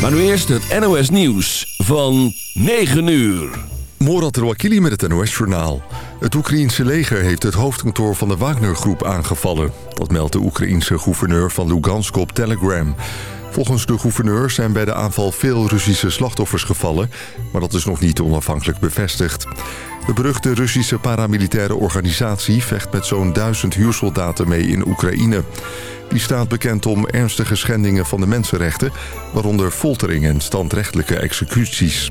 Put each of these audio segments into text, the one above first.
Maar nu eerst het NOS Nieuws van 9 uur. Morat Rouakili met het NOS-journaal. Het Oekraïense leger heeft het hoofdkantoor van de Wagner-groep aangevallen. Dat meldt de Oekraïense gouverneur van Lugansk op Telegram. Volgens de gouverneur zijn bij de aanval veel Russische slachtoffers gevallen... maar dat is nog niet onafhankelijk bevestigd. De beruchte Russische paramilitaire organisatie vecht met zo'n duizend huursoldaten mee in Oekraïne. Die staat bekend om ernstige schendingen van de mensenrechten... waaronder foltering en standrechtelijke executies.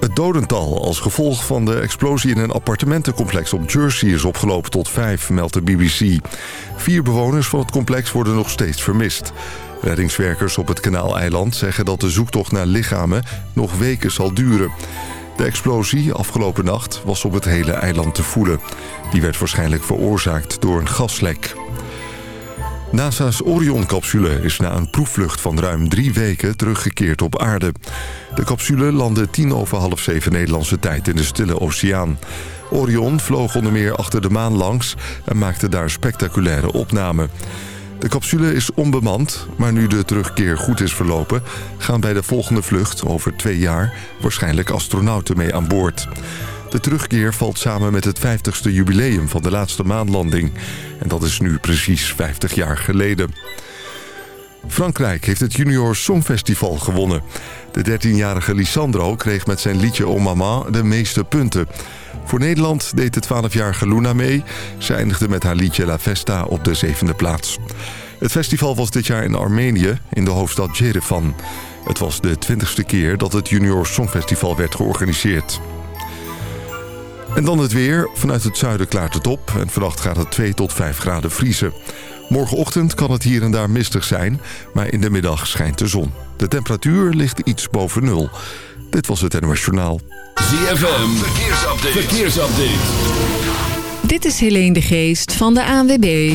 Het dodental als gevolg van de explosie in een appartementencomplex op Jersey is opgelopen tot vijf, meldt de BBC. Vier bewoners van het complex worden nog steeds vermist. Reddingswerkers op het Kanaaleiland zeggen dat de zoektocht naar lichamen nog weken zal duren. De explosie afgelopen nacht was op het hele eiland te voelen. Die werd waarschijnlijk veroorzaakt door een gaslek. NASA's Orion-capsule is na een proefvlucht van ruim drie weken teruggekeerd op aarde. De capsule landde tien over half zeven Nederlandse tijd in de Stille Oceaan. Orion vloog onder meer achter de maan langs en maakte daar spectaculaire opnamen. De capsule is onbemand, maar nu de terugkeer goed is verlopen... gaan bij de volgende vlucht over twee jaar waarschijnlijk astronauten mee aan boord. De terugkeer valt samen met het 50ste jubileum van de laatste maanlanding. En dat is nu precies 50 jaar geleden. Frankrijk heeft het Junior Songfestival gewonnen. De 13-jarige Lisandro kreeg met zijn liedje O Mama de meeste punten. Voor Nederland deed de 12-jarige Luna mee. Ze eindigde met haar liedje La Festa op de zevende plaats. Het festival was dit jaar in Armenië, in de hoofdstad Jerevan. Het was de 20ste keer dat het Junior Songfestival werd georganiseerd. En dan het weer. Vanuit het zuiden klaart het op en vannacht gaat het 2 tot 5 graden vriezen. Morgenochtend kan het hier en daar mistig zijn, maar in de middag schijnt de zon. De temperatuur ligt iets boven nul. Dit was het NOS Journaal. ZFM, verkeersupdate. verkeersupdate. Dit is Helene de Geest van de ANWB.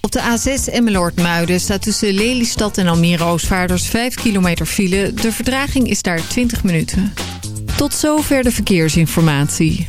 Op de A6 Emmeloord-Muiden staat tussen Lelystad en Almere Oostvaarders 5 kilometer file. De verdraging is daar 20 minuten. Tot zover de verkeersinformatie.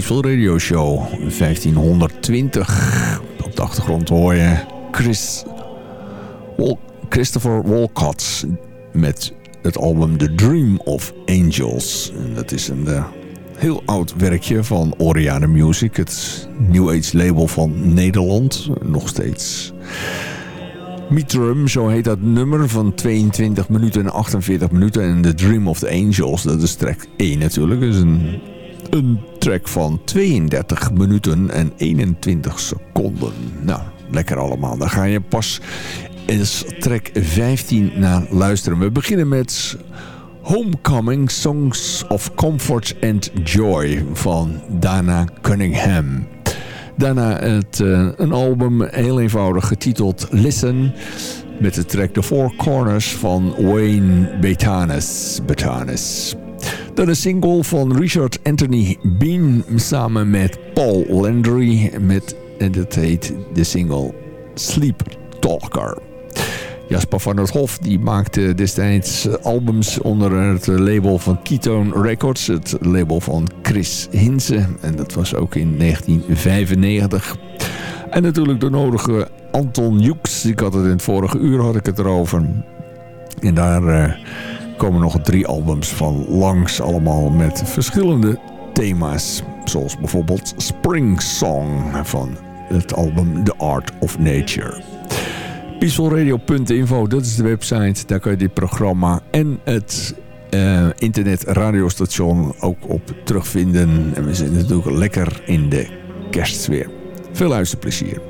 Peaceful Radio Show 1520. Op de achtergrond hoor je Chris, Christopher Walcott met het album The Dream of Angels. Dat is een eh, heel oud werkje van Oriana Music, het New Age label van Nederland. Nog steeds. Mitrum, zo heet dat nummer van 22 minuten en 48 minuten. En The Dream of the Angels, dat is track 1 natuurlijk. Is een, een track van 32 minuten en 21 seconden. Nou, lekker allemaal. Daar ga je pas eens track 15 naar luisteren. We beginnen met Homecoming Songs of Comfort and Joy van Dana Cunningham. Daarna het, eh, een album, heel eenvoudig getiteld Listen... met de track The Four Corners van Wayne Betanis. Betanis. Dan een single van Richard Anthony Bean samen met Paul Landry. Met, en dat heet de single Sleep Talker. Jasper van het Hof die maakte destijds albums onder het label van Ketone Records. Het label van Chris Hinze. En dat was ook in 1995. En natuurlijk de nodige Anton Joeks. Ik had het in het vorige uur had ik het erover. En daar eh, komen nog drie albums van langs. Allemaal met verschillende thema's. Zoals bijvoorbeeld Spring Song van het album The Art of Nature. Peacefulradio.info, dat is de website. Daar kan je dit programma en het eh, internet radiostation ook op terugvinden. En we zitten natuurlijk lekker in de kerstsfeer. Veel luisterplezier.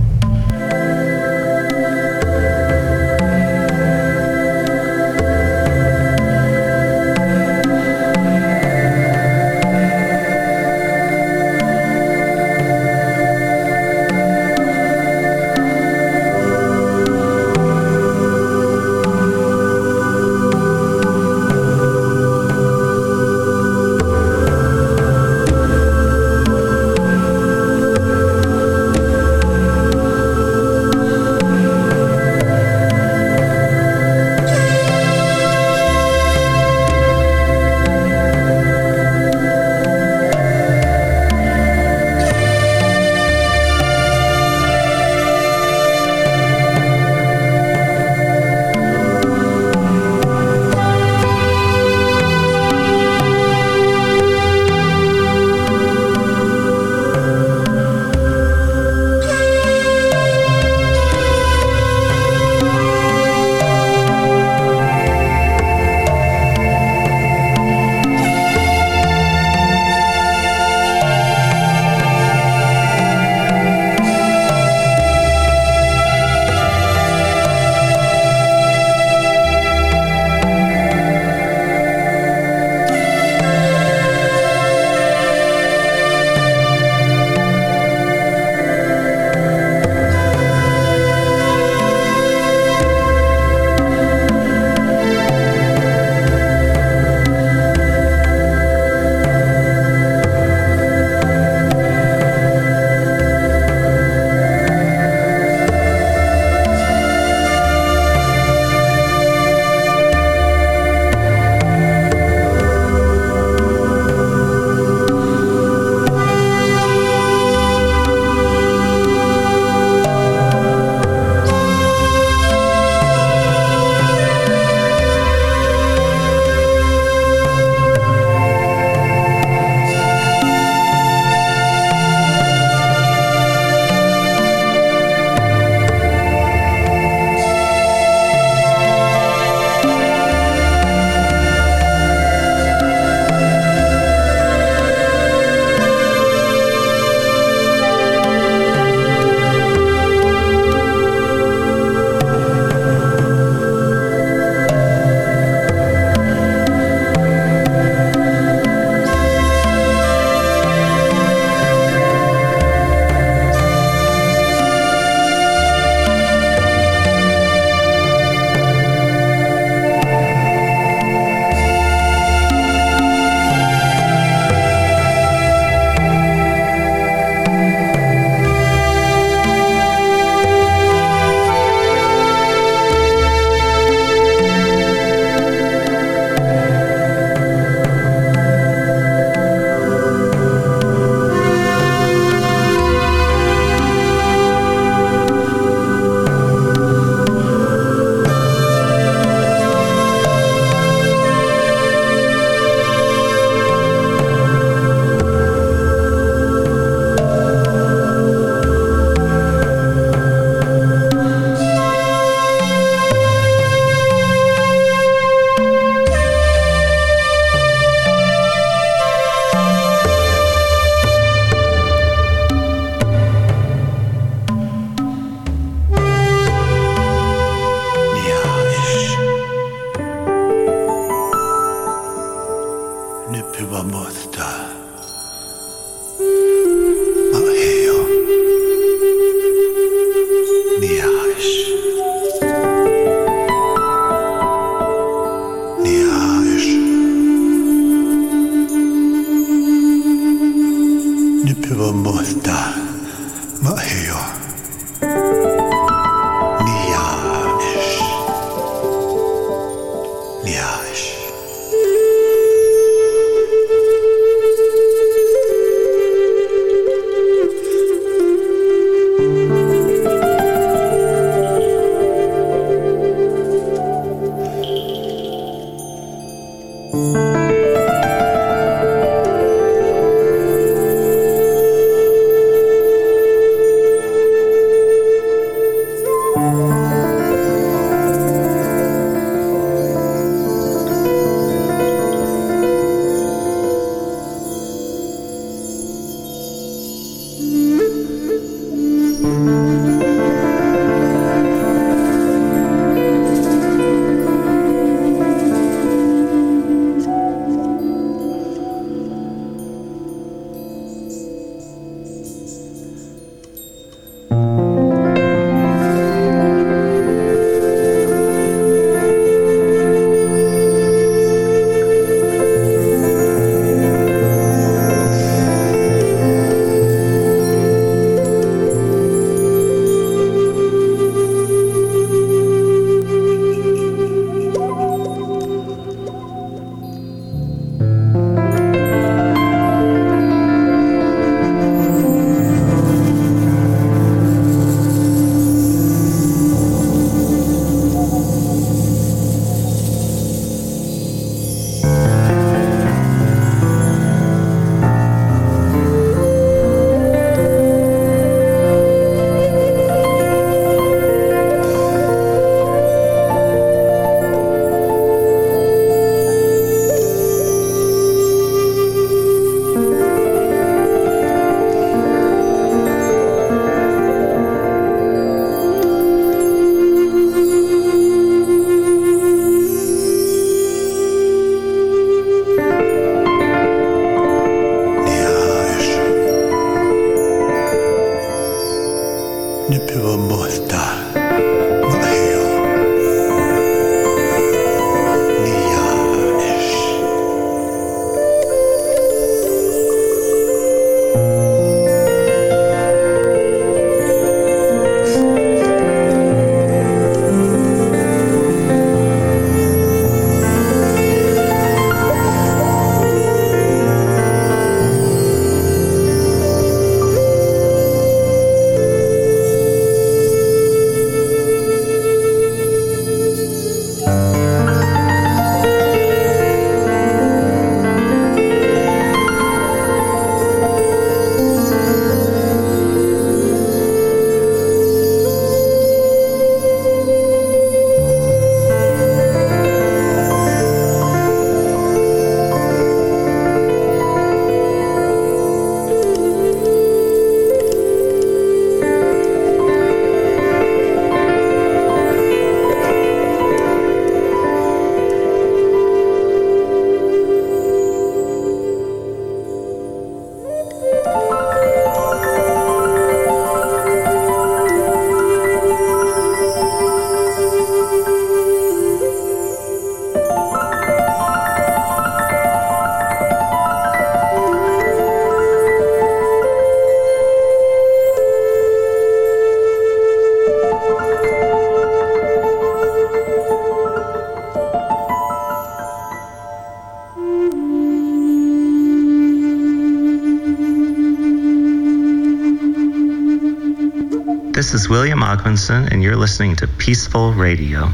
William Ogmanson, and you're listening to Peaceful Radio.